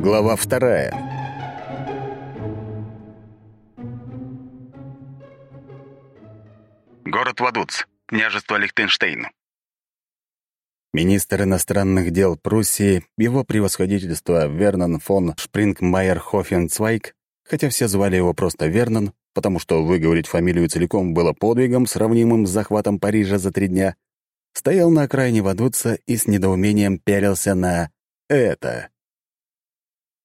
Глава вторая. Город Вадуц, княжество Лихтенштейн. Министр иностранных дел Пруссии, его превосходительство Вернон фон Шпрингмайер-Хофенцвайг, хотя все звали его просто Вернон, потому что выговорить фамилию целиком было подвигом, сравнимым с захватом Парижа за три дня, стоял на окраине Вадуца и с недоумением пялился на это.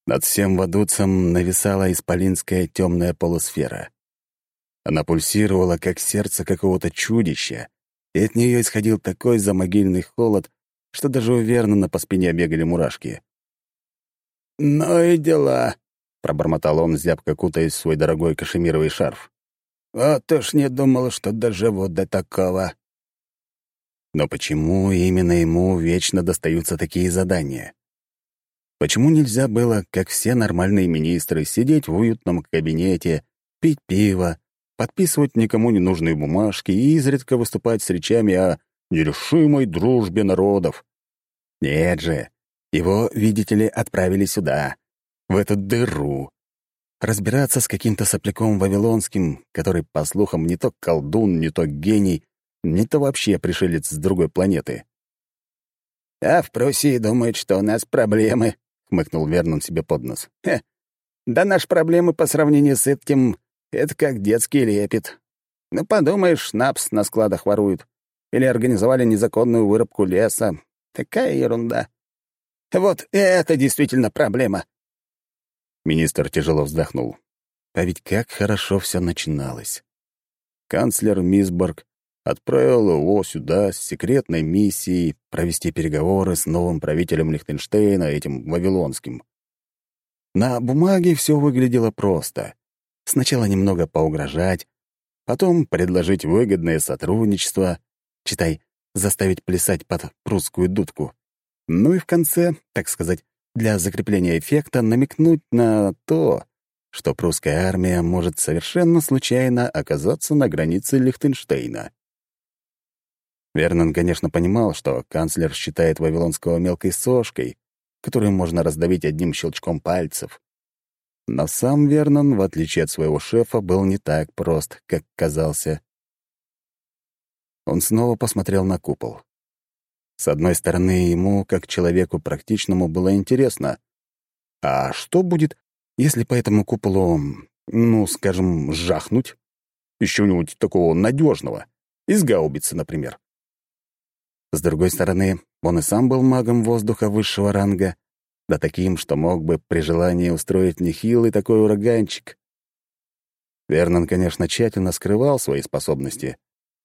Над всем Вадуцем нависала исполинская темная полусфера. Она пульсировала, как сердце какого-то чудища, и от нее исходил такой замогильный холод, что даже у Вернона по спине бегали мурашки. «Ну и дела», — пробормотал он, зябко кутаясь в свой дорогой кашемировый шарф. «Вот уж не думал, что доживу до такого». Но почему именно ему вечно достаются такие задания? Почему нельзя было, как все нормальные министры, сидеть в уютном кабинете, пить пиво, подписывать никому не нужные бумажки и изредка выступать с речами о нерешимой дружбе народов? Нет же, его, видите ли, отправили сюда, в эту дыру. Разбираться с каким-то сопляком вавилонским, который, по слухам, не то колдун, не то гений, не то вообще пришелец с другой планеты. А в Пруссии думают, что у нас проблемы, — хмыкнул Вернон себе под нос. «Хе, да наши проблемы по сравнению с этим — это как детский лепет. Ну, подумаешь, напс на складах воруют. Или организовали незаконную вырубку леса. Такая ерунда. Вот это действительно проблема!» Министр тяжело вздохнул. А ведь как хорошо все начиналось. Канцлер Мисборг отправил его сюда с секретной миссией провести переговоры с новым правителем Лихтенштейна, этим Вавилонским. На бумаге все выглядело просто. Сначала немного поугрожать, потом предложить выгодное сотрудничество, читай, заставить плясать под прусскую дудку. Ну и в конце, так сказать, для закрепления эффекта намекнуть на то, что прусская армия может совершенно случайно оказаться на границе Лихтенштейна. Вернон, конечно, понимал, что канцлер считает Вавилонского мелкой сошкой, которую можно раздавить одним щелчком пальцев. Но сам Вернон, в отличие от своего шефа, был не так прост, как казался. Он снова посмотрел на купол. С одной стороны, ему, как человеку практичному, было интересно. А что будет, если по этому куполу, ну, скажем, жахнуть? Еще нибудь такого надежного, из гаубицы, например. С другой стороны, он и сам был магом воздуха высшего ранга, да таким, что мог бы при желании устроить нехилый такой ураганчик. Вернон, конечно, тщательно скрывал свои способности.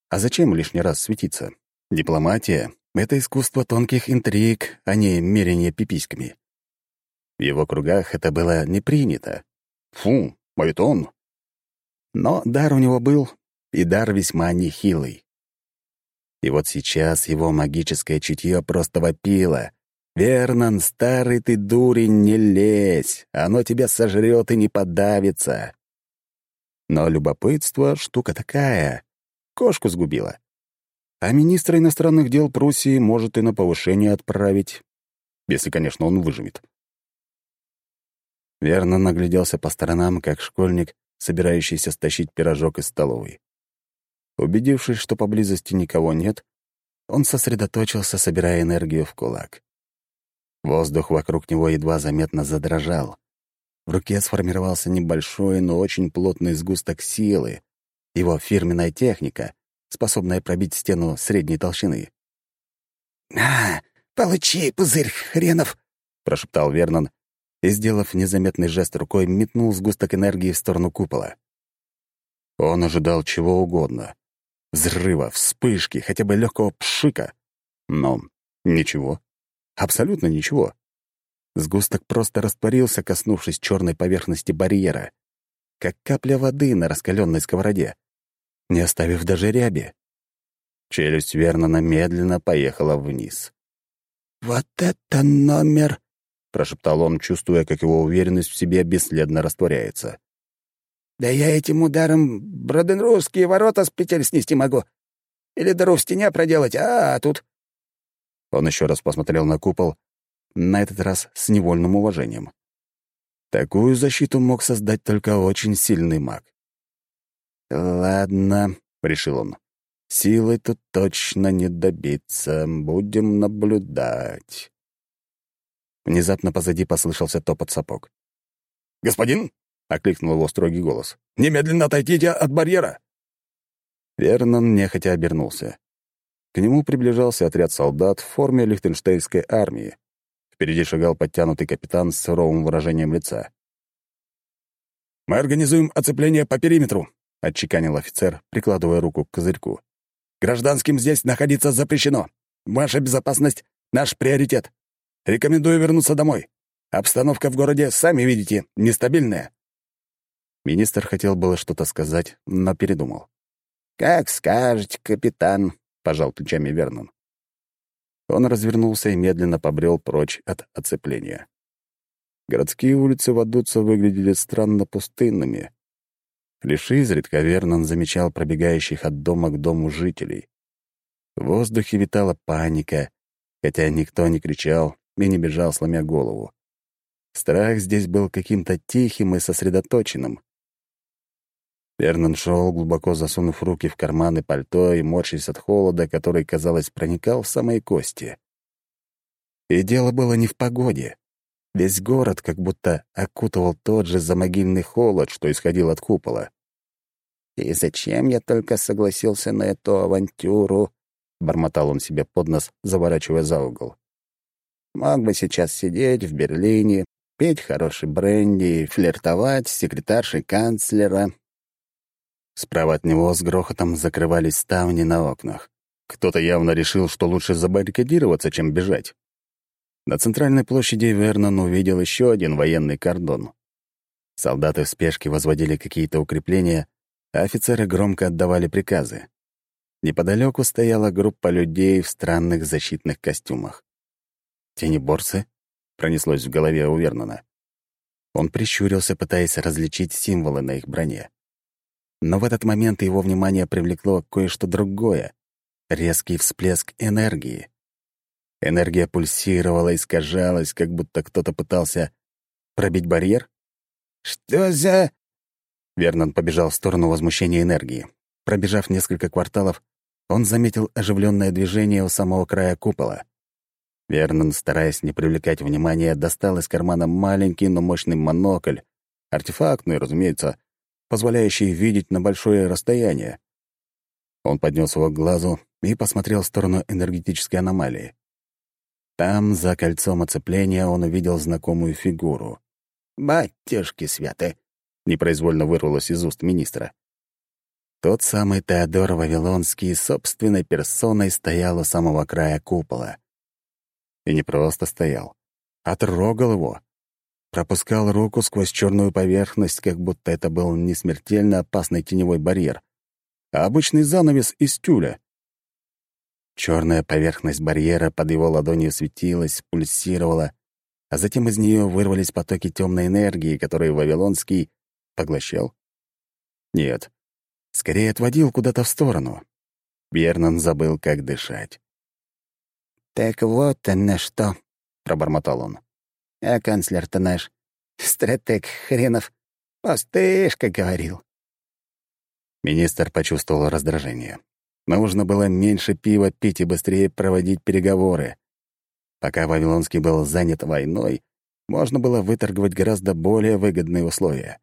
А зачем лишний раз светиться? Дипломатия — это искусство тонких интриг, а не мерение пиписьками. В его кругах это было не принято. Фу, он. Но дар у него был, и дар весьма нехилый. И вот сейчас его магическое чутье просто вопило. «Вернон, старый ты дурень, не лезь! Оно тебя сожрет и не подавится!» Но любопытство — штука такая. Кошку сгубила. А министра иностранных дел Пруссии может и на повышение отправить. Если, конечно, он выживет. Верно нагляделся по сторонам, как школьник, собирающийся стащить пирожок из столовой. Убедившись, что поблизости никого нет, он сосредоточился, собирая энергию в кулак. Воздух вокруг него едва заметно задрожал. В руке сформировался небольшой, но очень плотный сгусток силы, его фирменная техника, способная пробить стену средней толщины. «На, получи, пузырь хренов!» — прошептал Вернон и, сделав незаметный жест рукой, метнул сгусток энергии в сторону купола. Он ожидал чего угодно взрыва, вспышки, хотя бы легкого пшика. Но ничего. Абсолютно ничего. Сгусток просто растворился, коснувшись черной поверхности барьера, как капля воды на раскаленной сковороде, не оставив даже ряби. Челюсть Вернона медленно поехала вниз. «Вот это номер!» — прошептал он, чувствуя, как его уверенность в себе бесследно растворяется. Да я этим ударом броденрусские ворота с петель снести могу. Или дыру в стене проделать, а, а тут...» Он еще раз посмотрел на купол, на этот раз с невольным уважением. Такую защиту мог создать только очень сильный маг. «Ладно», — решил он, — «силой тут точно не добиться. Будем наблюдать». Внезапно позади послышался топот сапог. «Господин!» — окликнул его строгий голос. «Немедленно отойдите от барьера!» Вернон нехотя обернулся. К нему приближался отряд солдат в форме лихтенштейнской армии. Впереди шагал подтянутый капитан с суровым выражением лица. «Мы организуем оцепление по периметру», — отчеканил офицер, прикладывая руку к козырьку. «Гражданским здесь находиться запрещено. Ваша безопасность — наш приоритет. Рекомендую вернуться домой. Обстановка в городе, сами видите, нестабильная». Министр хотел было что-то сказать, но передумал. «Как скажете, капитан», — пожал плечами Вернон. Он развернулся и медленно побрел прочь от оцепления. Городские улицы Вадуца выглядели странно пустынными. Лишь изредка Вернон замечал пробегающих от дома к дому жителей. В воздухе витала паника, хотя никто не кричал и не бежал, сломя голову. Страх здесь был каким-то тихим и сосредоточенным. Вернон шел, глубоко засунув руки в карманы пальто и морщись от холода, который, казалось, проникал в самые кости. И дело было не в погоде. Весь город как будто окутывал тот же замогильный холод, что исходил от купола. «И зачем я только согласился на эту авантюру?» — бормотал он себе под нос, заворачивая за угол. «Мог бы сейчас сидеть в Берлине, петь хороший бренди, флиртовать с секретаршей канцлера, Справа от него с грохотом закрывались ставни на окнах. Кто-то явно решил, что лучше забаррикадироваться, чем бежать. На центральной площади Вернон увидел еще один военный кордон. Солдаты в спешке возводили какие-то укрепления, а офицеры громко отдавали приказы. Неподалеку стояла группа людей в странных защитных костюмах. «Тенеборцы?» — пронеслось в голове у Вернона. Он прищурился, пытаясь различить символы на их броне. Но в этот момент его внимание привлекло кое-что другое — резкий всплеск энергии. Энергия пульсировала, искажалась, как будто кто-то пытался пробить барьер. «Что за...» Вернон побежал в сторону возмущения энергии. Пробежав несколько кварталов, он заметил оживленное движение у самого края купола. Вернон, стараясь не привлекать внимания, достал из кармана маленький, но мощный монокль, артефактный, разумеется, позволяющий видеть на большое расстояние. Он поднес его к глазу и посмотрел в сторону энергетической аномалии. Там, за кольцом оцепления, он увидел знакомую фигуру. «Батюшки святы!» — непроизвольно вырвалось из уст министра. Тот самый Теодор Вавилонский собственной персоной стоял у самого края купола. И не просто стоял, а трогал его пропускал руку сквозь черную поверхность, как будто это был не смертельно опасный теневой барьер, а обычный занавес из тюля. Черная поверхность барьера под его ладонью светилась, пульсировала, а затем из нее вырвались потоки темной энергии, которые Вавилонский поглощал. Нет, скорее отводил куда-то в сторону. Бернан забыл, как дышать. «Так вот на что», — пробормотал он. А канцлер-то наш, стратег хренов, пустышка говорил. Министр почувствовал раздражение. Нужно было меньше пива пить и быстрее проводить переговоры. Пока Вавилонский был занят войной, можно было выторговать гораздо более выгодные условия.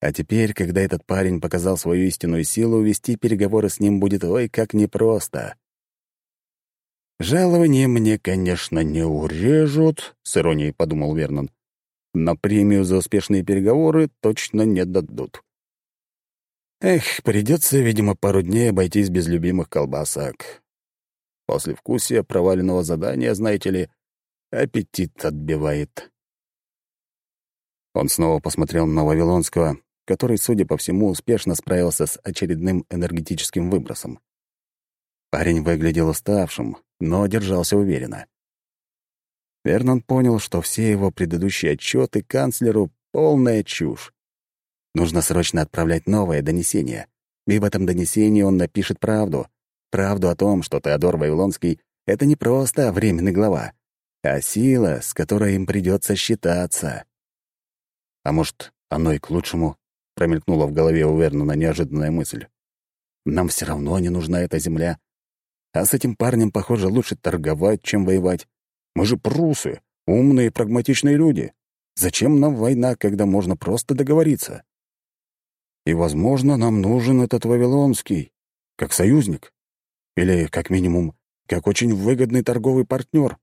А теперь, когда этот парень показал свою истинную силу, вести переговоры с ним будет ой как непросто. «Жалование мне, конечно, не урежут», — с иронией подумал Вернон. «Но премию за успешные переговоры точно не дадут». Эх, придется, видимо, пару дней обойтись без любимых колбасок. После вкусия проваленного задания, знаете ли, аппетит отбивает. Он снова посмотрел на Вавилонского, который, судя по всему, успешно справился с очередным энергетическим выбросом. Парень выглядел уставшим, но держался уверенно. Вернон понял, что все его предыдущие отчеты канцлеру — полная чушь. Нужно срочно отправлять новое донесение. И в этом донесении он напишет правду. Правду о том, что Теодор Вавилонский — это не просто временный глава, а сила, с которой им придется считаться. А может, оно и к лучшему? Промелькнула в голове у Вернона неожиданная мысль. Нам все равно не нужна эта земля. А с этим парнем, похоже, лучше торговать, чем воевать. Мы же прусы, умные прагматичные люди. Зачем нам война, когда можно просто договориться? И, возможно, нам нужен этот Вавилонский, как союзник. Или, как минимум, как очень выгодный торговый партнер.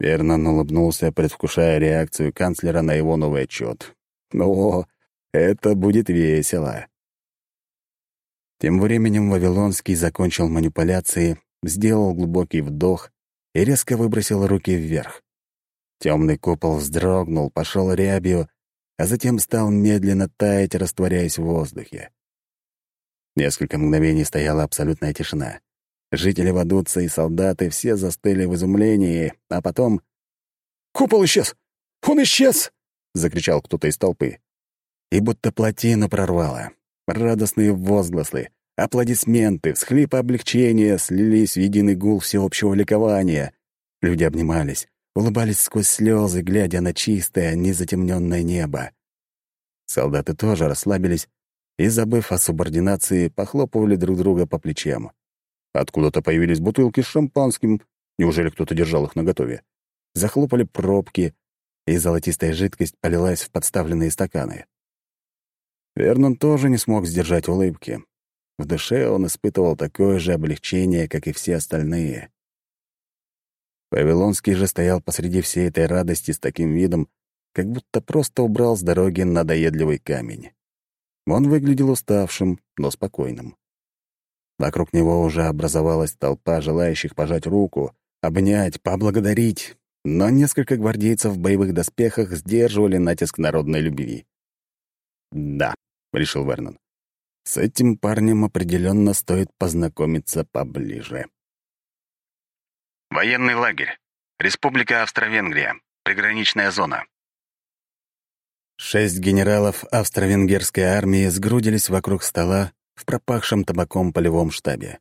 Вернон улыбнулся, предвкушая реакцию канцлера на его новый отчет. О, это будет весело. Тем временем Вавилонский закончил манипуляции, сделал глубокий вдох и резко выбросил руки вверх. Темный купол вздрогнул, пошел рябью, а затем стал медленно таять, растворяясь в воздухе. Несколько мгновений стояла абсолютная тишина. Жители Вадуца и солдаты все застыли в изумлении, а потом... «Купол исчез! Он исчез!» — закричал кто-то из толпы. И будто плотину прорвало. Радостные возгласы, аплодисменты, всхлипы облегчения слились в единый гул всеобщего ликования. Люди обнимались, улыбались сквозь слезы, глядя на чистое, незатемненное небо. Солдаты тоже расслабились и, забыв о субординации, похлопывали друг друга по плечам. Откуда-то появились бутылки с шампанским. Неужели кто-то держал их наготове? Захлопали пробки, и золотистая жидкость полилась в подставленные стаканы. Вернон тоже не смог сдержать улыбки. В душе он испытывал такое же облегчение, как и все остальные. Вавилонский же стоял посреди всей этой радости с таким видом, как будто просто убрал с дороги надоедливый камень. Он выглядел уставшим, но спокойным. Вокруг него уже образовалась толпа желающих пожать руку, обнять, поблагодарить, но несколько гвардейцев в боевых доспехах сдерживали натиск народной любви. «Да», — решил Вернон, — «с этим парнем определенно стоит познакомиться поближе». Военный лагерь. Республика Австро-Венгрия. Приграничная зона. Шесть генералов австро-венгерской армии сгрудились вокруг стола в пропахшем табаком полевом штабе.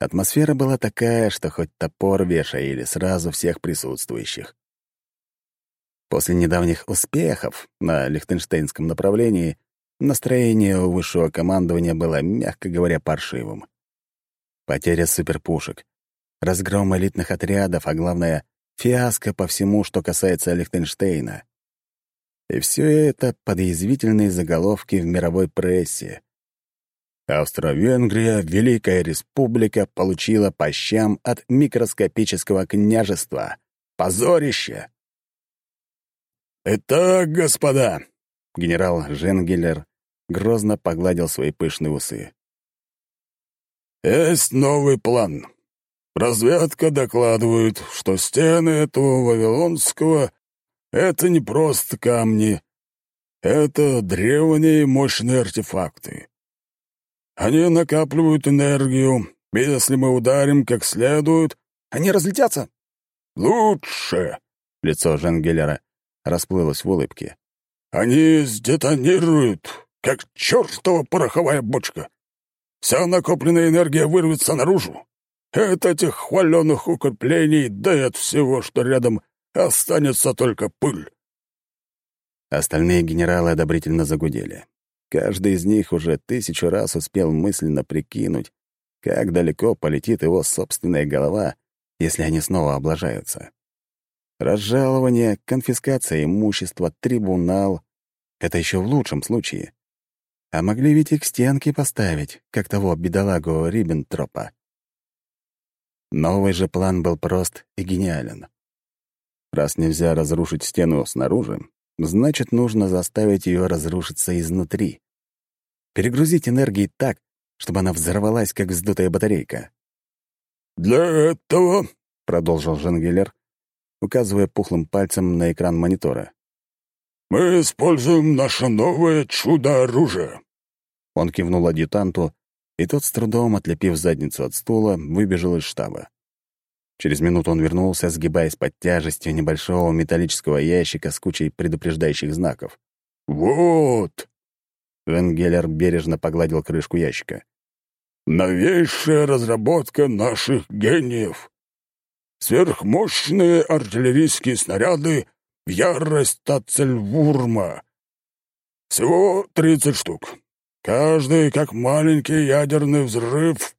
Атмосфера была такая, что хоть топор вешай или сразу всех присутствующих. После недавних успехов на Лихтенштейнском направлении настроение у высшего командования было, мягко говоря, паршивым. Потеря суперпушек, разгром элитных отрядов, а главное — фиаско по всему, что касается Лихтенштейна. И все это под заголовки в мировой прессе. Австро-Венгрия, Великая Республика, получила по щам от микроскопического княжества. Позорище! «Итак, господа!» — генерал Женгелер грозно погладил свои пышные усы. «Есть новый план. Разведка докладывает, что стены этого Вавилонского — это не просто камни, это древние мощные артефакты. Они накапливают энергию, если мы ударим как следует... Они разлетятся? Лучше. Лицо Женгеллера расплылось в улыбке. Они сдетонируют, как чертова пороховая бочка. Вся накопленная энергия вырвется наружу. От этих хваленных укреплений, да и от всего, что рядом, останется только пыль. Остальные генералы одобрительно загудели. Каждый из них уже тысячу раз успел мысленно прикинуть, как далеко полетит его собственная голова, если они снова облажаются. Разжалование, конфискация имущества, трибунал — это еще в лучшем случае. А могли ведь и к стенке поставить, как того бедолагу Риббентропа. Новый же план был прост и гениален. Раз нельзя разрушить стену снаружи, значит, нужно заставить ее разрушиться изнутри. Перегрузить энергией так, чтобы она взорвалась, как вздутая батарейка. «Для этого», — продолжил Жангелер, указывая пухлым пальцем на экран монитора, «мы используем наше новое чудо-оружие». Он кивнул адъютанту, и тот, с трудом отлепив задницу от стула, выбежал из штаба. Через минуту он вернулся, сгибаясь под тяжестью небольшого металлического ящика с кучей предупреждающих знаков. «Вот!» Венгеллер бережно погладил крышку ящика. «Новейшая разработка наших гениев. Сверхмощные артиллерийские снаряды ярость Тацельвурма. Всего тридцать штук. Каждый как маленький ядерный взрыв,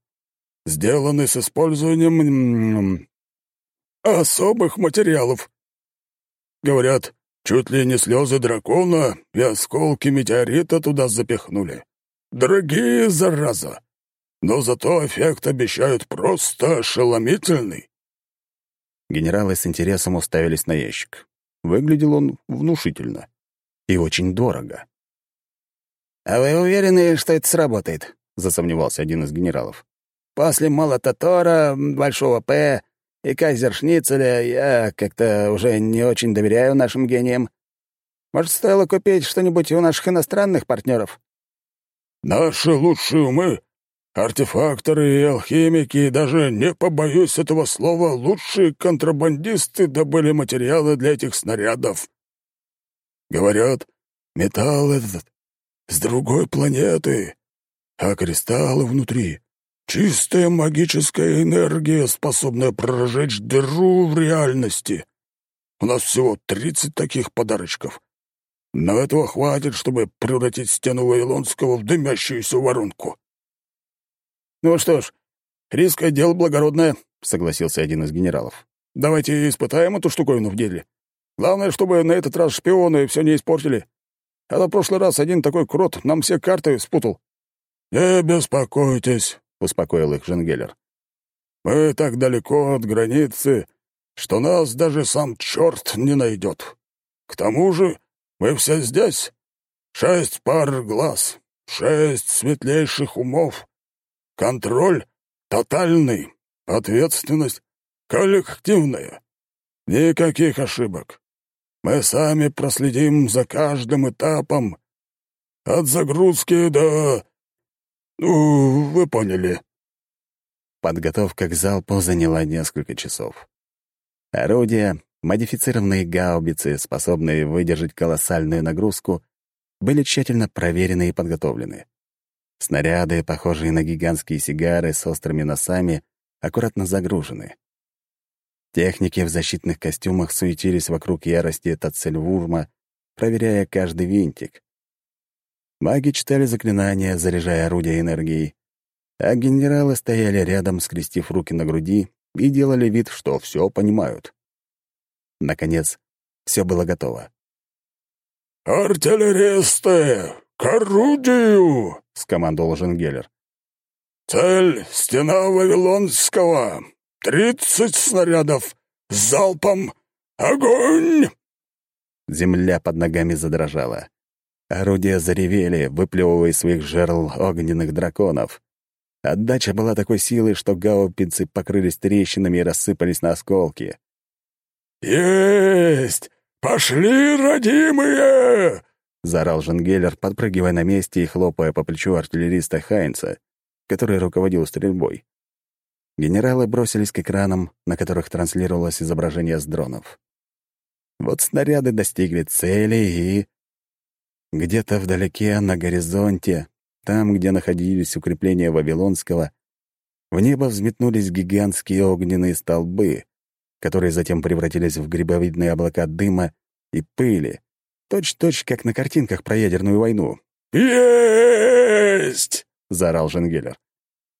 сделанный с использованием особых материалов. Говорят, чуть ли не слезы дракона и осколки метеорита туда запихнули. Дорогие, зараза! Но зато эффект обещают просто ошеломительный. Генералы с интересом уставились на ящик. Выглядел он внушительно. И очень дорого. «А вы уверены, что это сработает?» — засомневался один из генералов. «После молота Тора, Большого П и Кайзершницеля я как-то уже не очень доверяю нашим гениям. Может, стоило купить что-нибудь у наших иностранных партнеров? «Наши лучшие умы, артефакторы и алхимики, и даже, не побоюсь этого слова, лучшие контрабандисты добыли материалы для этих снарядов. Говорят, металл этот с другой планеты, а кристаллы внутри Чистая магическая энергия, способная прожечь дыру в реальности. У нас всего тридцать таких подарочков. Но этого хватит, чтобы превратить стену Вавилонского в дымящуюся воронку. «Ну что ж, риск — дело благородное», — согласился один из генералов. «Давайте испытаем эту штуковину в деле. Главное, чтобы на этот раз шпионы все не испортили. А на прошлый раз один такой крот нам все карты спутал». «Не беспокойтесь», успокоил их Женгелер. «Мы так далеко от границы, что нас даже сам черт не найдет. К тому же мы все здесь. Шесть пар глаз, шесть светлейших умов. Контроль тотальный, ответственность коллективная. Никаких ошибок. Мы сами проследим за каждым этапом, от загрузки до «Ну, вы поняли». Подготовка к залпу заняла несколько часов. Орудия, модифицированные гаубицы, способные выдержать колоссальную нагрузку, были тщательно проверены и подготовлены. Снаряды, похожие на гигантские сигары с острыми носами, аккуратно загружены. Техники в защитных костюмах суетились вокруг ярости Тацельвурма, проверяя каждый винтик. Маги читали заклинания, заряжая орудия энергией, а генералы стояли рядом, скрестив руки на груди, и делали вид, что все понимают. Наконец, все было готово. «Артиллеристы, к орудию!» — скомандовал Женгелер. «Цель — стена Вавилонского. Тридцать снарядов. Залпом. Огонь!» Земля под ногами задрожала. Орудия заревели, выплевывая из своих жерл огненных драконов. Отдача была такой силой, что гаупицы покрылись трещинами и рассыпались на осколки. «Есть! Пошли, родимые!» — заорал Женгеллер, подпрыгивая на месте и хлопая по плечу артиллериста Хайнца, который руководил стрельбой. Генералы бросились к экранам, на которых транслировалось изображение с дронов. Вот снаряды достигли цели и... Где-то вдалеке, на горизонте, там, где находились укрепления Вавилонского, в небо взметнулись гигантские огненные столбы, которые затем превратились в грибовидные облака дыма и пыли, точь-точь, как на картинках про ядерную войну. «Есть!» — заорал Женгелер.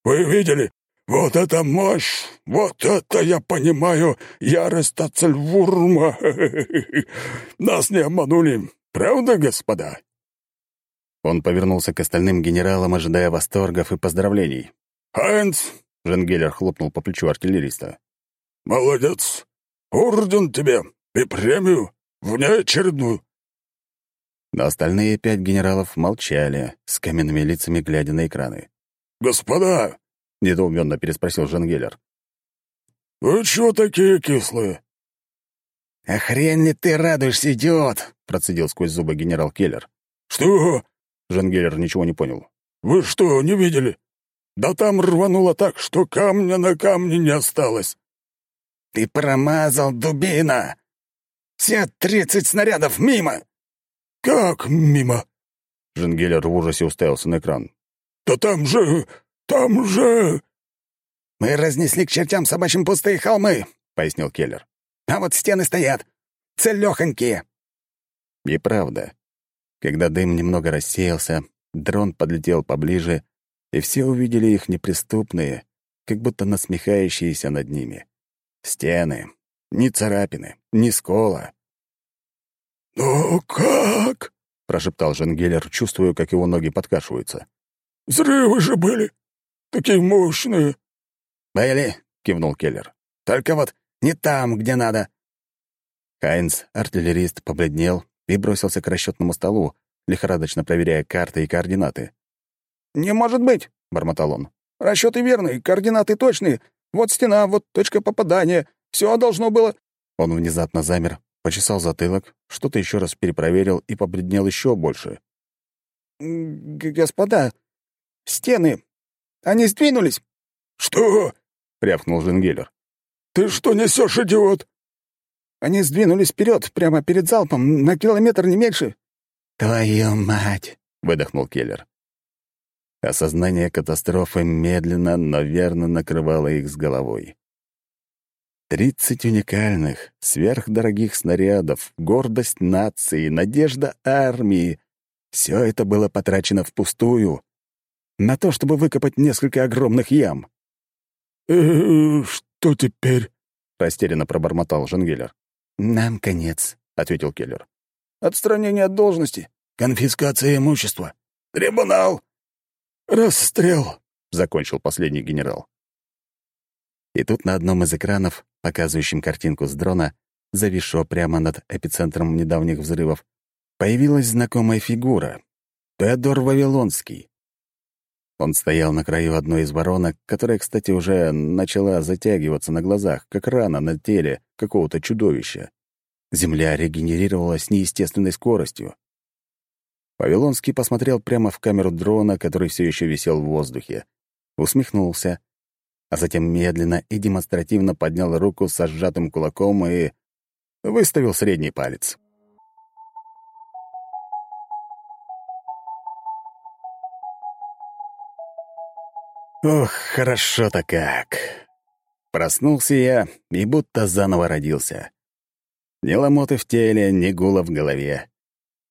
«Вы видели? Вот это мощь! Вот это я понимаю! Ярость Ацельвурма! Нас не обманули! Правда, господа?» Он повернулся к остальным генералам, ожидая восторгов и поздравлений. «Хайнц!» — Женгелер хлопнул по плечу артиллериста. «Молодец! Орден тебе и премию внеочередную!» Но остальные пять генералов молчали, с каменными лицами глядя на экраны. «Господа!» — недоуменно переспросил Женгелер. «Вы чего такие кислые?» «А хрен ли ты радуешься, идиот?» — процедил сквозь зубы генерал Келлер. «Что?» — Жангелер ничего не понял. «Вы что, не видели? Да там рвануло так, что камня на камне не осталось». «Ты промазал, дубина! Все тридцать снарядов мимо!» «Как мимо?» Жангелер в ужасе уставился на экран. «Да там же... там же...» «Мы разнесли к чертям собачьим пустые холмы», — пояснил Келлер. «А вот стены стоят. целёхонькие!» И правда, когда дым немного рассеялся, дрон подлетел поближе, и все увидели их неприступные, как будто насмехающиеся над ними. Стены. Ни царапины, ни скола. «Ну как?» — прошептал Женгелер, чувствуя, как его ноги подкашиваются. «Взрывы же были! Такие мощные!» «Были!» — кивнул Келлер. «Только вот не там, где надо!» Хайнц, артиллерист, побледнел и бросился к расчетному столу, лихорадочно проверяя карты и координаты. «Не может быть!» — бормотал он. «Расчеты верные, координаты точные. Вот стена, вот точка попадания. Все должно было...» Он внезапно замер, почесал затылок, что-то еще раз перепроверил и побледнел еще больше. «Господа, стены, они сдвинулись!» «Что?» — рявкнул Женгелер. «Ты что несешь, идиот?» «Они сдвинулись вперед, прямо перед залпом, на километр не меньше». «Твою мать!» — выдохнул Келлер. Осознание катастрофы медленно, но верно накрывало их с головой. Тридцать уникальных, сверхдорогих снарядов, гордость нации, надежда армии — все это было потрачено впустую. На то, чтобы выкопать несколько огромных ям. «Э, что теперь?» — растерянно пробормотал Женгелер. «Нам конец», — ответил Келлер. «Отстранение от должности. Конфискация имущества. Трибунал. Расстрел», — закончил последний генерал. И тут на одном из экранов, показывающим картинку с дрона, зависшего прямо над эпицентром недавних взрывов, появилась знакомая фигура — Теодор Вавилонский. Он стоял на краю одной из воронок, которая, кстати, уже начала затягиваться на глазах, как рана на теле какого-то чудовища. Земля регенерировалась неестественной скоростью. Вавилонский посмотрел прямо в камеру дрона, который все еще висел в воздухе, усмехнулся, а затем медленно и демонстративно поднял руку со сжатым кулаком и выставил средний палец. Ох, хорошо-то как. Проснулся я и будто заново родился. Ни ломоты в теле, ни гула в голове.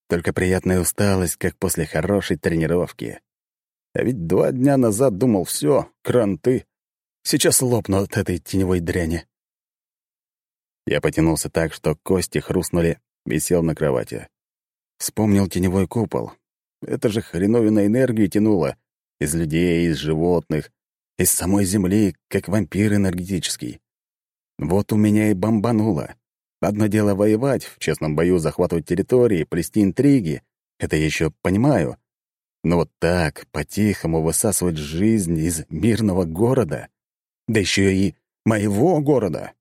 Только приятная усталость, как после хорошей тренировки. А ведь два дня назад думал, все, кранты. Сейчас лопну от этой теневой дряни. Я потянулся так, что кости хрустнули, и сел на кровати. Вспомнил теневой купол. Это же хреновина энергию тянуло. Из людей, из животных, из самой земли, как вампир энергетический. Вот у меня и бомбануло. Одно дело воевать, в честном бою захватывать территории, плести интриги. Это я еще понимаю. Но вот так, по-тихому высасывать жизнь из мирного города — да еще и моего города.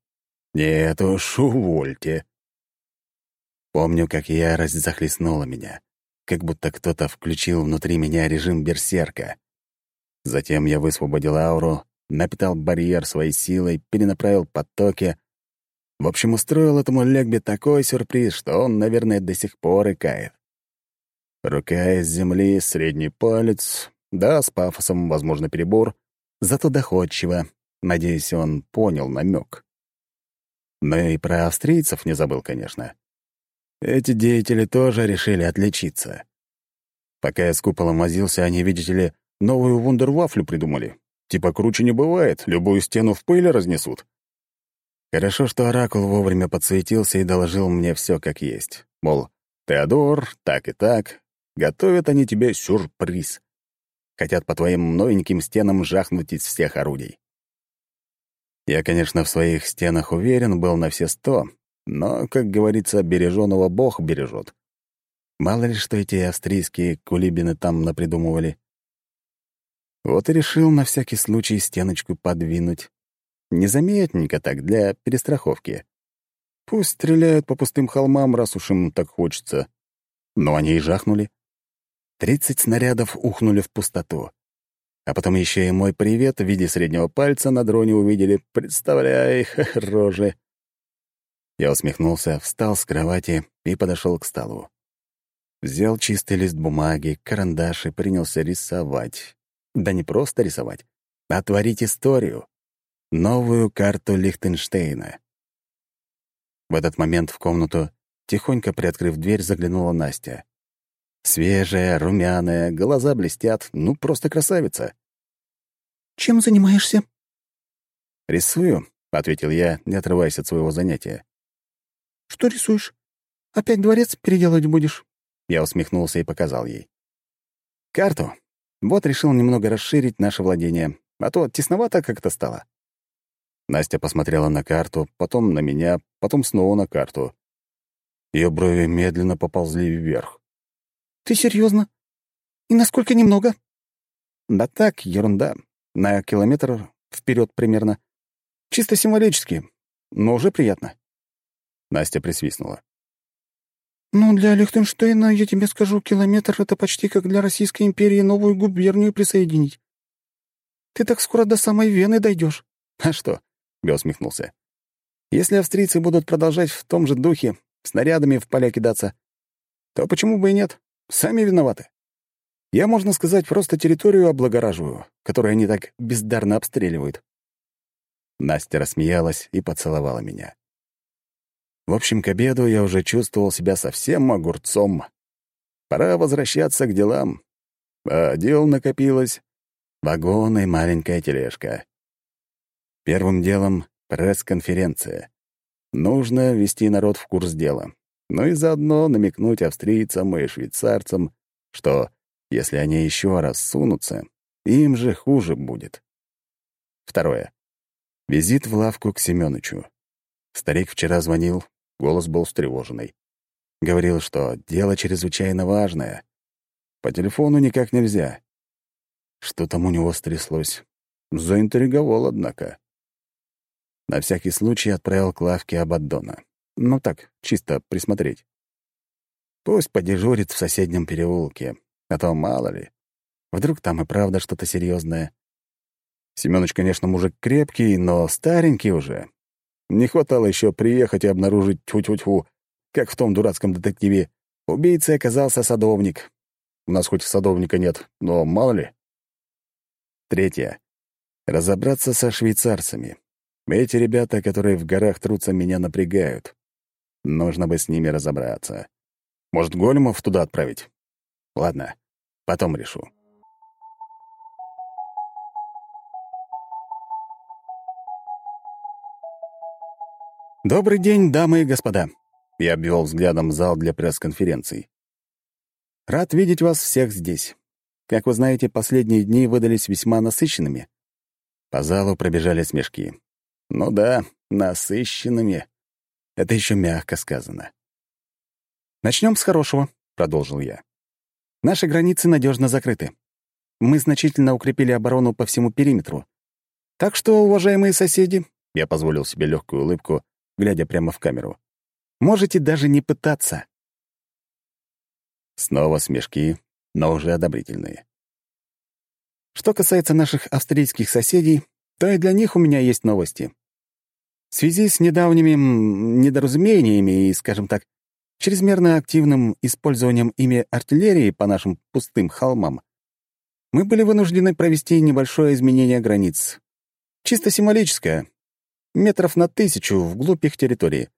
Нет уж, увольте. Помню, как ярость захлестнула меня, как будто кто-то включил внутри меня режим берсерка. Затем я высвободил ауру, напитал барьер своей силой, перенаправил потоки. В общем, устроил этому Легбе такой сюрприз, что он, наверное, до сих пор икает. Рука из земли, средний палец, да, с пафосом, возможно, перебор, зато доходчиво, Надеюсь, он понял намек. Но и про австрийцев не забыл, конечно. Эти деятели тоже решили отличиться. Пока я с куполом возился, они, видите ли, новую вундервафлю придумали. Типа круче не бывает, любую стену в пыль разнесут. Хорошо, что Оракул вовремя подсуетился и доложил мне все как есть. Мол, Теодор, так и так, готовят они тебе сюрприз. Хотят по твоим новеньким стенам жахнуть из всех орудий. Я, конечно, в своих стенах уверен был на все сто, но, как говорится, береженого Бог бережет. Мало ли, что эти австрийские кулибины там напридумывали. Вот и решил на всякий случай стеночку подвинуть. Незаметненько так, для перестраховки. Пусть стреляют по пустым холмам, раз уж им так хочется. Но они и жахнули. Тридцать снарядов ухнули в пустоту. А потом еще и мой привет в виде среднего пальца на дроне увидели. Представляй, рожи. Я усмехнулся, встал с кровати и подошел к столу. Взял чистый лист бумаги, карандаш и принялся рисовать. Да не просто рисовать, а творить историю. Новую карту Лихтенштейна. В этот момент в комнату, тихонько приоткрыв дверь, заглянула Настя. Свежая, румяная, глаза блестят, ну, просто красавица. «Чем занимаешься?» «Рисую», — ответил я, не отрываясь от своего занятия. «Что рисуешь? Опять дворец переделывать будешь?» Я усмехнулся и показал ей. «Карту. Вот решил немного расширить наше владение, а то тесновато как-то стало». Настя посмотрела на карту, потом на меня, потом снова на карту. Ее брови медленно поползли вверх. «Ты серьезно? И насколько немного?» «Да так, ерунда. На километр вперед примерно. Чисто символически, но уже приятно». Настя присвистнула. «Ну, для Лихтенштейна, я тебе скажу, километр — это почти как для Российской империи новую губернию присоединить. Ты так скоро до самой Вены дойдешь. «А что?» — я усмехнулся. «Если австрийцы будут продолжать в том же духе, снарядами в поля кидаться, то почему бы и нет? Сами виноваты. Я, можно сказать, просто территорию облагораживаю, которую они так бездарно обстреливают». Настя рассмеялась и поцеловала меня. В общем, к обеду я уже чувствовал себя совсем огурцом. Пора возвращаться к делам. А дел накопилось. Вагон и маленькая тележка. Первым делом — пресс-конференция. Нужно ввести народ в курс дела. Ну и заодно намекнуть австрийцам и швейцарцам, что, если они еще раз сунутся, им же хуже будет. Второе. Визит в лавку к Семёнычу. Старик вчера звонил, голос был встревоженный. Говорил, что дело чрезвычайно важное. По телефону никак нельзя. Что там у него стряслось? Заинтриговал, однако. На всякий случай отправил к лавке Абаддона. Ну так, чисто присмотреть. Пусть подежурит в соседнем переулке, а то мало ли. Вдруг там и правда что-то серьезное. Семёныч, конечно, мужик крепкий, но старенький уже. Не хватало еще приехать и обнаружить тьфу-тьфу-тьфу, как в том дурацком детективе. Убийцей оказался садовник. У нас хоть садовника нет, но мало ли. Третье. Разобраться со швейцарцами. Эти ребята, которые в горах трутся, меня напрягают. Нужно бы с ними разобраться. Может, големов туда отправить? Ладно, потом решу. «Добрый день, дамы и господа!» Я обвел взглядом зал для пресс-конференций. «Рад видеть вас всех здесь. Как вы знаете, последние дни выдались весьма насыщенными». По залу пробежали смешки. «Ну да, насыщенными. Это еще мягко сказано». Начнем с хорошего», — продолжил я. «Наши границы надежно закрыты. Мы значительно укрепили оборону по всему периметру. Так что, уважаемые соседи, я позволил себе легкую улыбку, глядя прямо в камеру. «Можете даже не пытаться». Снова смешки, но уже одобрительные. Что касается наших австрийских соседей, то и для них у меня есть новости. В связи с недавними недоразумениями и, скажем так, чрезмерно активным использованием ими артиллерии по нашим пустым холмам, мы были вынуждены провести небольшое изменение границ. Чисто символическое, метров на тысячу вглубь их территории.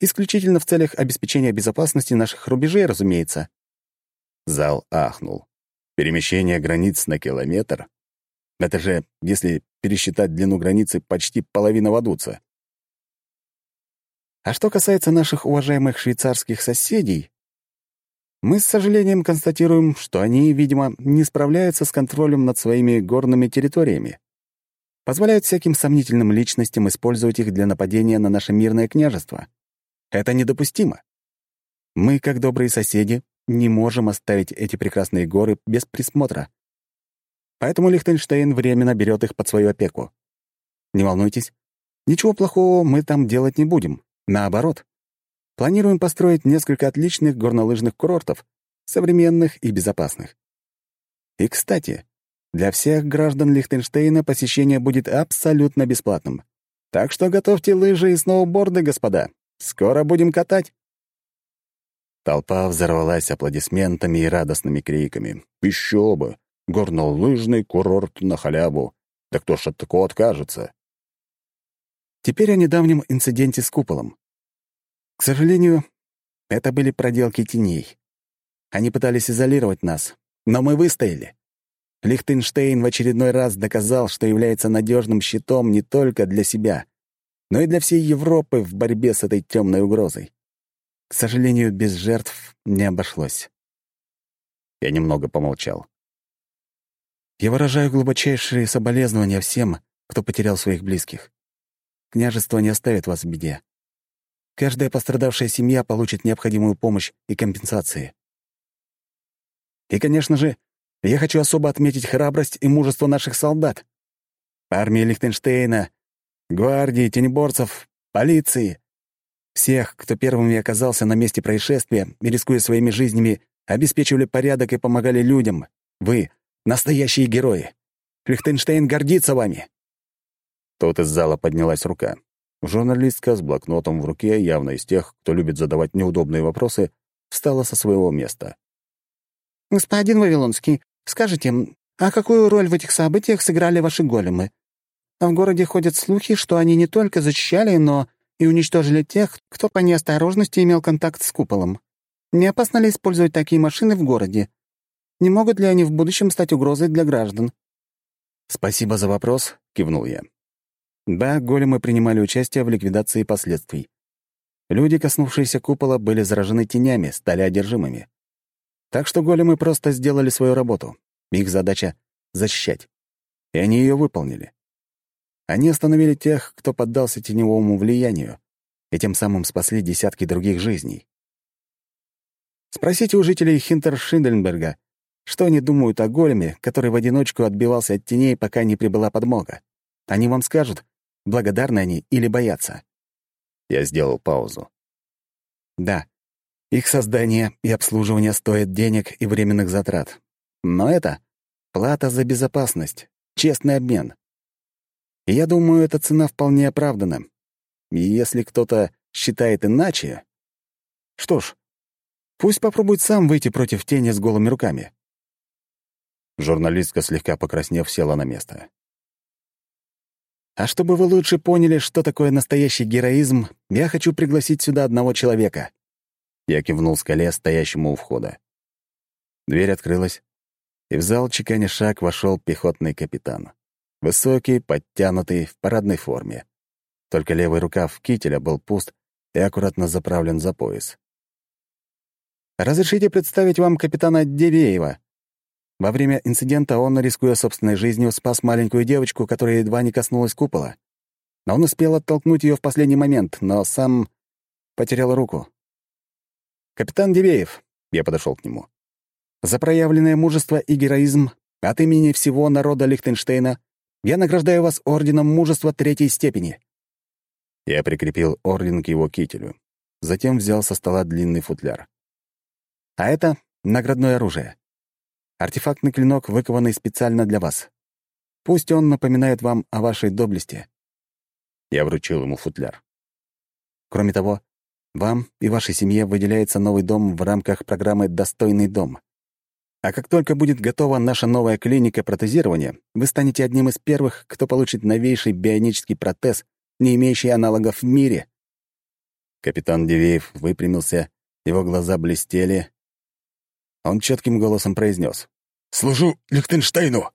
Исключительно в целях обеспечения безопасности наших рубежей, разумеется. Зал ахнул. Перемещение границ на километр? Это же, если пересчитать длину границы, почти половина Вадуца. А что касается наших уважаемых швейцарских соседей, мы с сожалением констатируем, что они, видимо, не справляются с контролем над своими горными территориями позволяют всяким сомнительным личностям использовать их для нападения на наше мирное княжество. Это недопустимо. Мы, как добрые соседи, не можем оставить эти прекрасные горы без присмотра. Поэтому Лихтенштейн временно берет их под свою опеку. Не волнуйтесь, ничего плохого мы там делать не будем. Наоборот. Планируем построить несколько отличных горнолыжных курортов, современных и безопасных. И, кстати, для всех граждан Лихтенштейна посещение будет абсолютно бесплатным. Так что готовьте лыжи и сноуборды, господа. Скоро будем катать. Толпа взорвалась аплодисментами и радостными криками. Еще бы! Горнолыжный курорт на халяву. Да кто ж от такого откажется? Теперь о недавнем инциденте с куполом. К сожалению, это были проделки теней. Они пытались изолировать нас, но мы выстояли. Лихтенштейн в очередной раз доказал, что является надежным щитом не только для себя, но и для всей Европы в борьбе с этой темной угрозой. К сожалению, без жертв не обошлось. Я немного помолчал. Я выражаю глубочайшие соболезнования всем, кто потерял своих близких. Княжество не оставит вас в беде. Каждая пострадавшая семья получит необходимую помощь и компенсации. И, конечно же, я хочу особо отметить храбрость и мужество наших солдат. Армии Лихтенштейна, гвардии, тенеборцев, полиции. Всех, кто первыми оказался на месте происшествия и, рискуя своими жизнями, обеспечивали порядок и помогали людям. Вы — настоящие герои. Лихтенштейн гордится вами. Тут из зала поднялась рука. Журналистка с блокнотом в руке, явно из тех, кто любит задавать неудобные вопросы, встала со своего места. «Господин Вавилонский, скажите, а какую роль в этих событиях сыграли ваши големы? В городе ходят слухи, что они не только защищали, но и уничтожили тех, кто по неосторожности имел контакт с куполом. Не опасно ли использовать такие машины в городе? Не могут ли они в будущем стать угрозой для граждан?» «Спасибо за вопрос», — кивнул я. Да, големы принимали участие в ликвидации последствий. Люди, коснувшиеся купола, были заражены тенями, стали одержимыми. Так что големы просто сделали свою работу. Их задача — защищать. И они ее выполнили. Они остановили тех, кто поддался теневому влиянию, и тем самым спасли десятки других жизней. Спросите у жителей Хинтер-Шиндельберга, что они думают о големе, который в одиночку отбивался от теней, пока не прибыла подмога. Они вам скажут, благодарны они или боятся. Я сделал паузу. Да, их создание и обслуживание стоят денег и временных затрат. Но это плата за безопасность, честный обмен. И я думаю, эта цена вполне оправдана. И если кто-то считает иначе... Что ж, пусть попробует сам выйти против тени с голыми руками. Журналистка, слегка покраснев, села на место. А чтобы вы лучше поняли, что такое настоящий героизм, я хочу пригласить сюда одного человека. Я кивнул скале, стоящему у входа. Дверь открылась, и в зал, чеканя шаг, вошел пехотный капитан. Высокий, подтянутый, в парадной форме. Только левый рукав кителя был пуст и аккуратно заправлен за пояс. «Разрешите представить вам капитана Дивеева. Во время инцидента он, рискуя собственной жизнью, спас маленькую девочку, которая едва не коснулась купола. Но он успел оттолкнуть ее в последний момент, но сам потерял руку. «Капитан Дивеев», — я подошел к нему, — «за проявленное мужество и героизм от имени всего народа Лихтенштейна я награждаю вас орденом мужества третьей степени». Я прикрепил орден к его кителю. Затем взял со стола длинный футляр. «А это наградное оружие. Артефактный клинок, выкованный специально для вас. Пусть он напоминает вам о вашей доблести». Я вручил ему футляр. Кроме того, вам и вашей семье выделяется новый дом в рамках программы «Достойный дом». А как только будет готова наша новая клиника протезирования, вы станете одним из первых, кто получит новейший бионический протез, не имеющий аналогов в мире. Капитан Дивеев выпрямился, его глаза блестели. Он четким голосом произнес: «Служу Лихтенштейну!»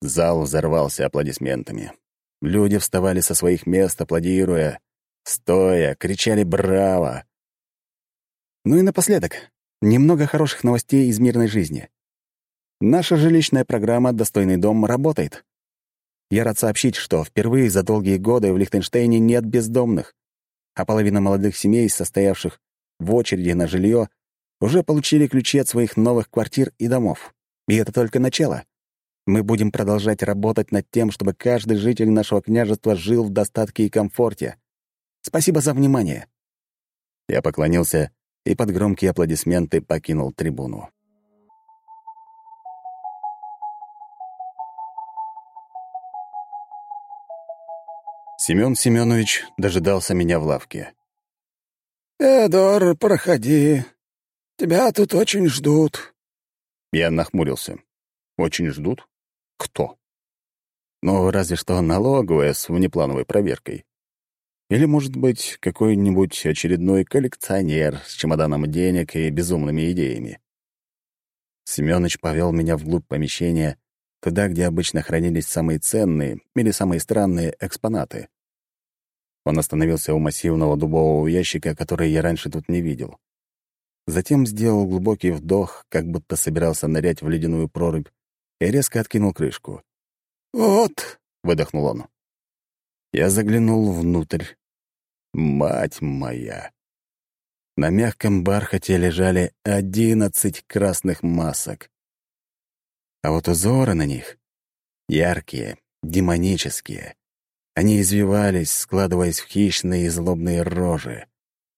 Зал взорвался аплодисментами. Люди вставали со своих мест, аплодируя. Стоя, кричали «Браво!». Ну и напоследок, немного хороших новостей из мирной жизни. Наша жилищная программа «Достойный дом» работает. Я рад сообщить, что впервые за долгие годы в Лихтенштейне нет бездомных, а половина молодых семей, состоявших в очереди на жилье, уже получили ключи от своих новых квартир и домов. И это только начало. Мы будем продолжать работать над тем, чтобы каждый житель нашего княжества жил в достатке и комфорте. Спасибо за внимание». Я поклонился и под громкие аплодисменты покинул трибуну. Семён Семёнович дожидался меня в лавке. «Эдор, проходи. Тебя тут очень ждут». Я нахмурился. «Очень ждут? Кто?» «Ну, разве что налоговая с внеплановой проверкой. Или, может быть, какой-нибудь очередной коллекционер с чемоданом денег и безумными идеями. Семёныч повел меня вглубь помещения, туда, где обычно хранились самые ценные или самые странные экспонаты. Он остановился у массивного дубового ящика, который я раньше тут не видел. Затем сделал глубокий вдох, как будто собирался нырять в ледяную прорубь, и резко откинул крышку. «Вот», — выдохнул он. Я заглянул внутрь. Мать моя! На мягком бархате лежали одиннадцать красных масок. А вот узоры на них — яркие, демонические. Они извивались, складываясь в хищные и злобные рожи.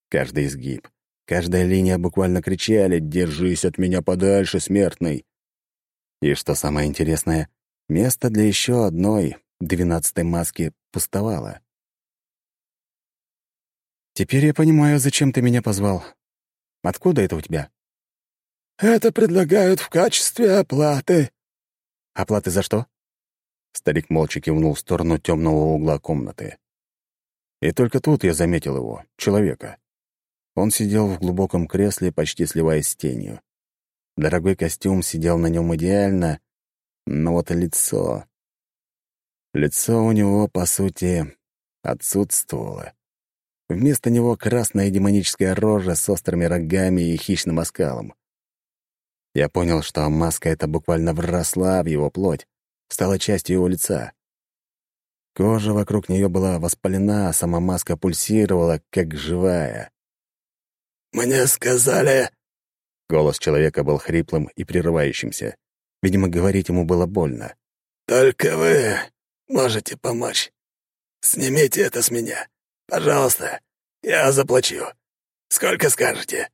Каждый изгиб, каждая линия буквально кричали «Держись от меня подальше, смертный!» И что самое интересное, место для еще одной, двенадцатой маски, пустовало. «Теперь я понимаю, зачем ты меня позвал. Откуда это у тебя?» «Это предлагают в качестве оплаты». «Оплаты за что?» Старик молча кивнул в сторону темного угла комнаты. И только тут я заметил его, человека. Он сидел в глубоком кресле, почти сливаясь с тенью. Дорогой костюм сидел на нем идеально, но вот лицо... Лицо у него, по сути, отсутствовало. Вместо него красная демоническая рожа с острыми рогами и хищным оскалом. Я понял, что маска эта буквально вросла в его плоть, стала частью его лица. Кожа вокруг нее была воспалена, а сама маска пульсировала, как живая. «Мне сказали...» Голос человека был хриплым и прерывающимся. Видимо, говорить ему было больно. «Только вы можете помочь. Снимите это с меня. Пожалуйста, я заплачу. Сколько скажете?»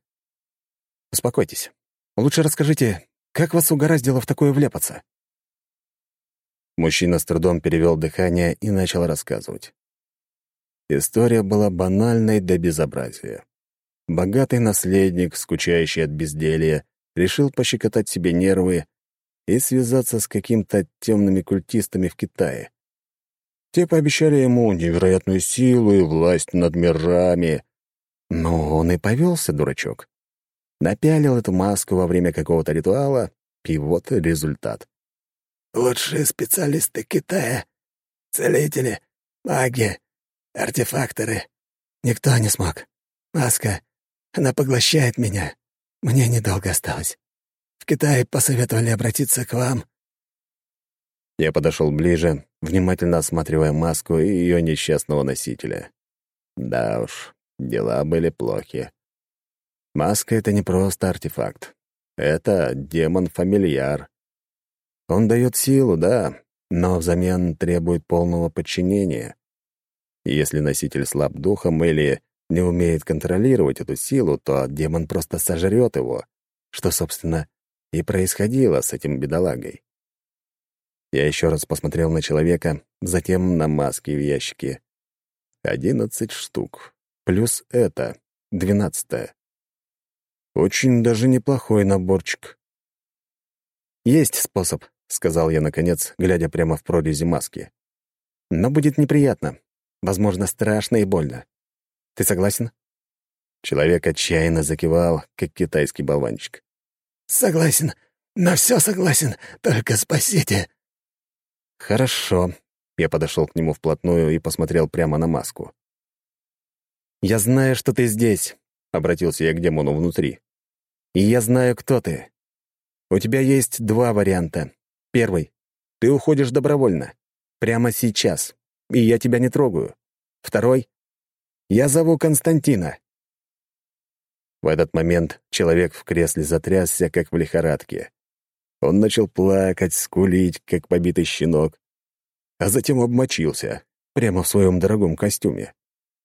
«Успокойтесь. Лучше расскажите, как вас угораздило в такое вляпаться?» Мужчина с трудом перевел дыхание и начал рассказывать. История была банальной до безобразия. Богатый наследник, скучающий от безделья, решил пощекотать себе нервы и связаться с какими-то темными культистами в Китае. Те пообещали ему невероятную силу и власть над мирами. Но он и повелся, дурачок. Напялил эту маску во время какого-то ритуала, и вот результат. «Лучшие специалисты Китая, целители, маги, артефакторы. Никто не смог. Маска, она поглощает меня. Мне недолго осталось. В Китае посоветовали обратиться к вам, я подошел ближе, внимательно осматривая маску и ее несчастного носителя. Да уж, дела были плохи. Маска — это не просто артефакт. Это демон-фамильяр. Он дает силу, да, но взамен требует полного подчинения. если носитель слаб духом или не умеет контролировать эту силу, то демон просто сожрет его, что, собственно, и происходило с этим бедолагой. Я еще раз посмотрел на человека, затем на маски в ящике. Одиннадцать штук. Плюс это. Двенадцатая. Очень даже неплохой наборчик. «Есть способ», — сказал я наконец, глядя прямо в прорези маски. «Но будет неприятно. Возможно, страшно и больно. Ты согласен?» Человек отчаянно закивал, как китайский болванчик. «Согласен. На все согласен. Только спасите!» «Хорошо». Я подошел к нему вплотную и посмотрел прямо на маску. «Я знаю, что ты здесь», — обратился я к демону внутри. «И я знаю, кто ты. У тебя есть два варианта. Первый — ты уходишь добровольно. Прямо сейчас. И я тебя не трогаю. Второй — я зову Константина». В этот момент человек в кресле затрясся, как в лихорадке. Он начал плакать, скулить, как побитый щенок, а затем обмочился, прямо в своем дорогом костюме.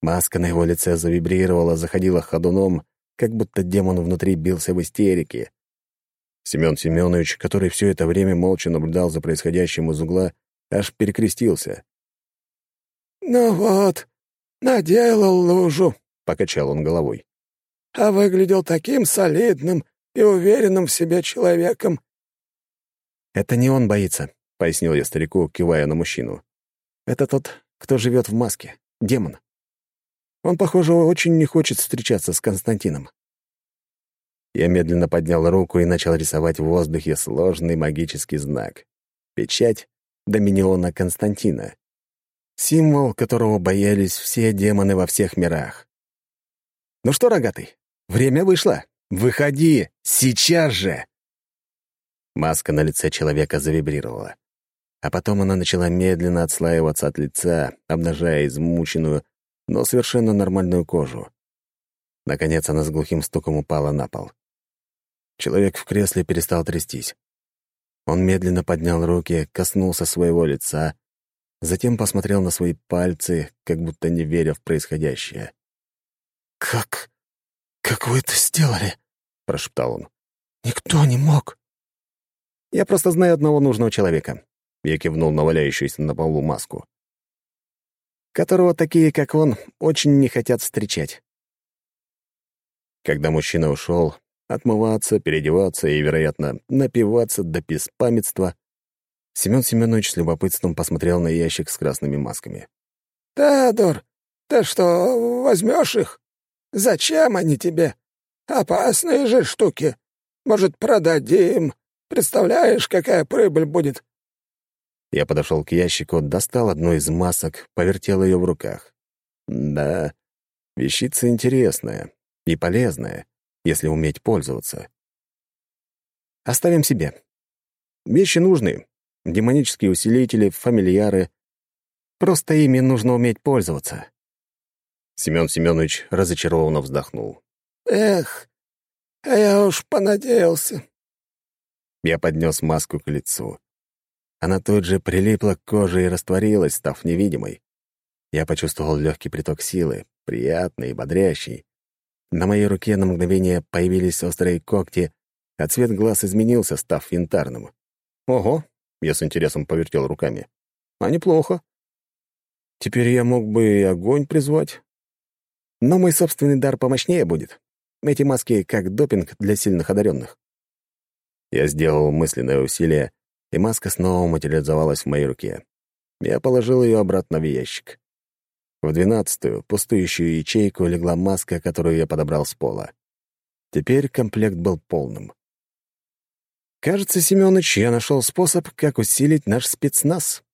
Маска на его лице завибрировала, заходила ходуном, как будто демон внутри бился в истерике. Семен Семенович, который все это время молча наблюдал за происходящим из угла, аж перекрестился. «Ну вот, наделал лужу», — покачал он головой. «А выглядел таким солидным и уверенным в себе человеком. «Это не он боится», — пояснил я старику, кивая на мужчину. «Это тот, кто живет в маске. Демон. Он, похоже, очень не хочет встречаться с Константином. Я медленно поднял руку и начал рисовать в воздухе сложный магический знак. Печать Доминиона Константина. Символ, которого боялись все демоны во всех мирах. «Ну что, рогатый, время вышло. Выходи! Сейчас же!» Маска на лице человека завибрировала. А потом она начала медленно отслаиваться от лица, обнажая измученную, но совершенно нормальную кожу. Наконец она с глухим стуком упала на пол. Человек в кресле перестал трястись. Он медленно поднял руки, коснулся своего лица, затем посмотрел на свои пальцы, как будто не веря в происходящее. «Как... как вы это сделали?» — прошептал он. «Никто не мог». «Я просто знаю одного нужного человека», — я кивнул на валяющуюся на полу маску, «которого такие, как он, очень не хотят встречать». Когда мужчина ушел, отмываться, переодеваться и, вероятно, напиваться до беспамятства, Семен Семенович с любопытством посмотрел на ящик с красными масками. «Теодор, ты что, возьмешь их? Зачем они тебе? Опасные же штуки. Может, продадим? Представляешь, какая прибыль будет?» Я подошел к ящику, достал одну из масок, повертел ее в руках. Да, вещица интересная и полезная если уметь пользоваться. Оставим себе. Вещи нужны. Демонические усилители, фамильяры. Просто ими нужно уметь пользоваться. Семен Семенович разочарованно вздохнул. «Эх, а я уж понадеялся». Я поднес маску к лицу. Она тут же прилипла к коже и растворилась, став невидимой. Я почувствовал легкий приток силы, приятный и бодрящий. На моей руке на мгновение появились острые когти, а цвет глаз изменился, став янтарным. «Ого!» — я с интересом повертел руками. «А неплохо. Теперь я мог бы и огонь призвать. Но мой собственный дар помощнее будет. Эти маски как допинг для сильных одаренных. Я сделал мысленное усилие, и маска снова материализовалась в моей руке. Я положил ее обратно в ящик. В двенадцатую, пустующую ячейку, легла маска, которую я подобрал с пола. Теперь комплект был полным. Кажется, Семёныч, я нашел способ, как усилить наш спецназ.